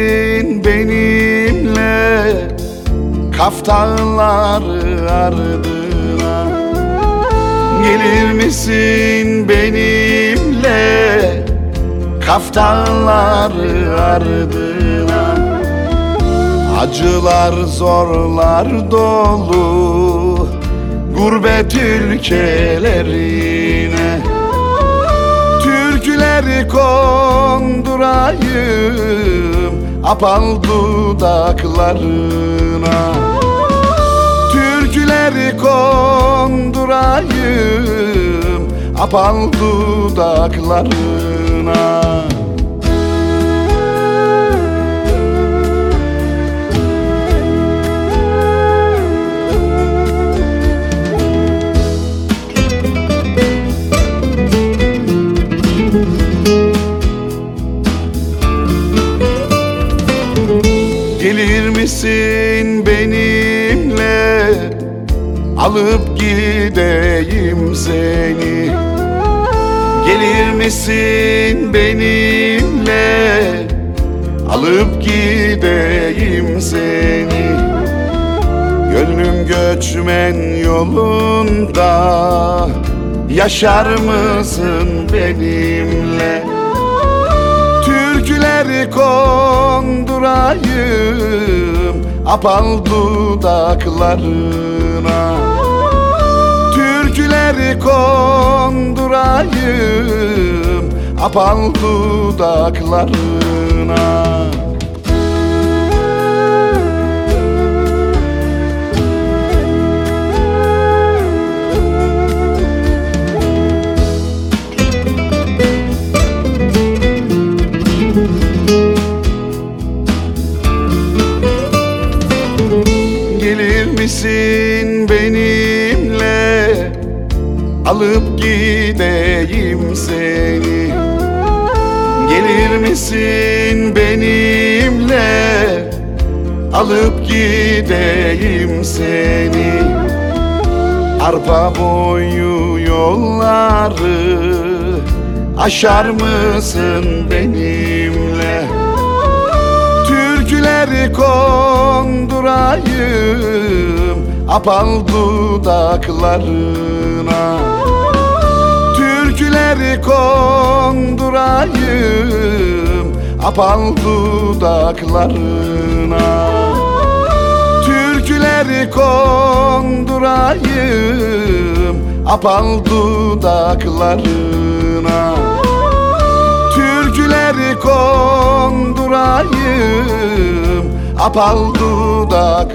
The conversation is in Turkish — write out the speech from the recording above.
Gelin benimle kaftanları ardına Gelir misin benimle kaftanları ardına Acılar zorlar dolu gurbet ülkelerine. Türküleri kondurayım apal dudaklarına. Türküleri kondurayım. Apal dudaklarına misin benimle. Alıp gideyim seni. Gelir misin benimle? Alıp gideyim seni. Gönlüm göçmen yolunda. Yaşar mısın benimle Kondurayım Apal dudaklarına. Türküleri kondurayım Apal dudaklarına misin benimle? Alıp gideyim seni. Gelir misin benimle? Alıp gideyim seni. Arpa boyu yolları Aşar mısın benimle? Türküleri kondurayım Apal dudaklarına. Türküleri kondurayım. Apal dudaklarına. Türküleri kondurayım. Apal dudaklarına. Türküleri kondurayım apal dudaklarına.